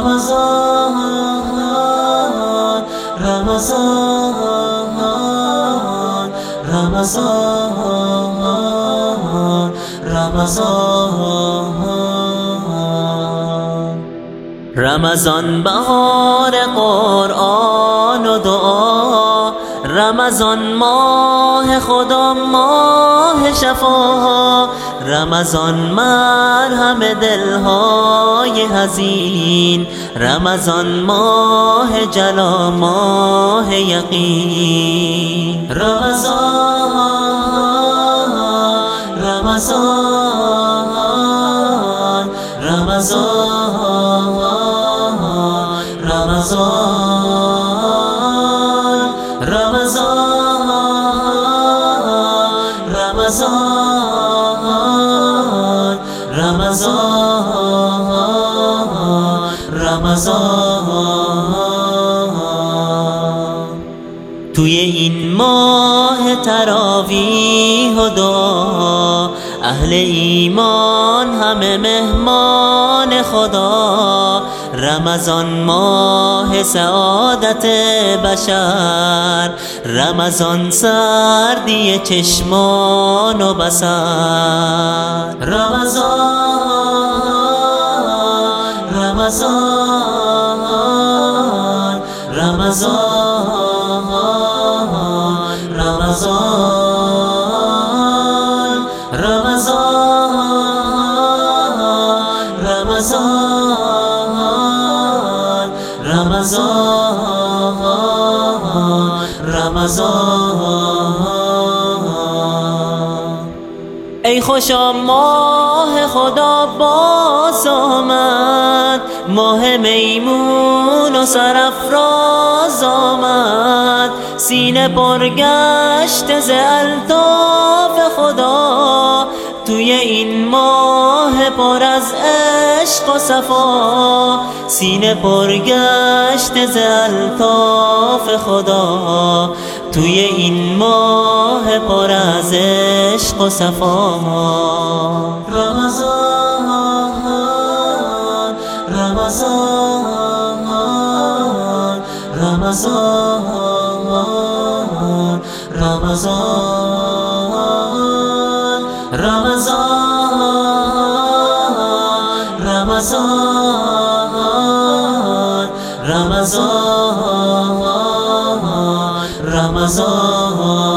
Ramazan, Ramazan, Ramazan, Ramazan. رمضان بهار قرآن و دعا رمضان ماه خدا ماه شفا رمضان مرهم دلهای حزین رمضان ماه جلا ماه یقین. رمضان رمضان رمضان رمضان رمضان رمضان رمضان رمضان توی این ماه تراویح و دعا اهل ایمان همه مهمان خدا. رمضان ماه سعادت بشر. رمضان سردی چشمان و بصر. رمضان رمضان رمضان رمضان. رمضان. ای خوشا ماه خدا باز آمد. ماه میمون و سرافراز آمد. سینه پرگشت ز الطاف خدا. توی این ماه پر از عشق و صفا سینه پرگشت ز الطاف خدا. توی این ماه پر از عشق و صفا. رمضان رمضان رمضان رمضان. رمضان رمضان رمضان رمضان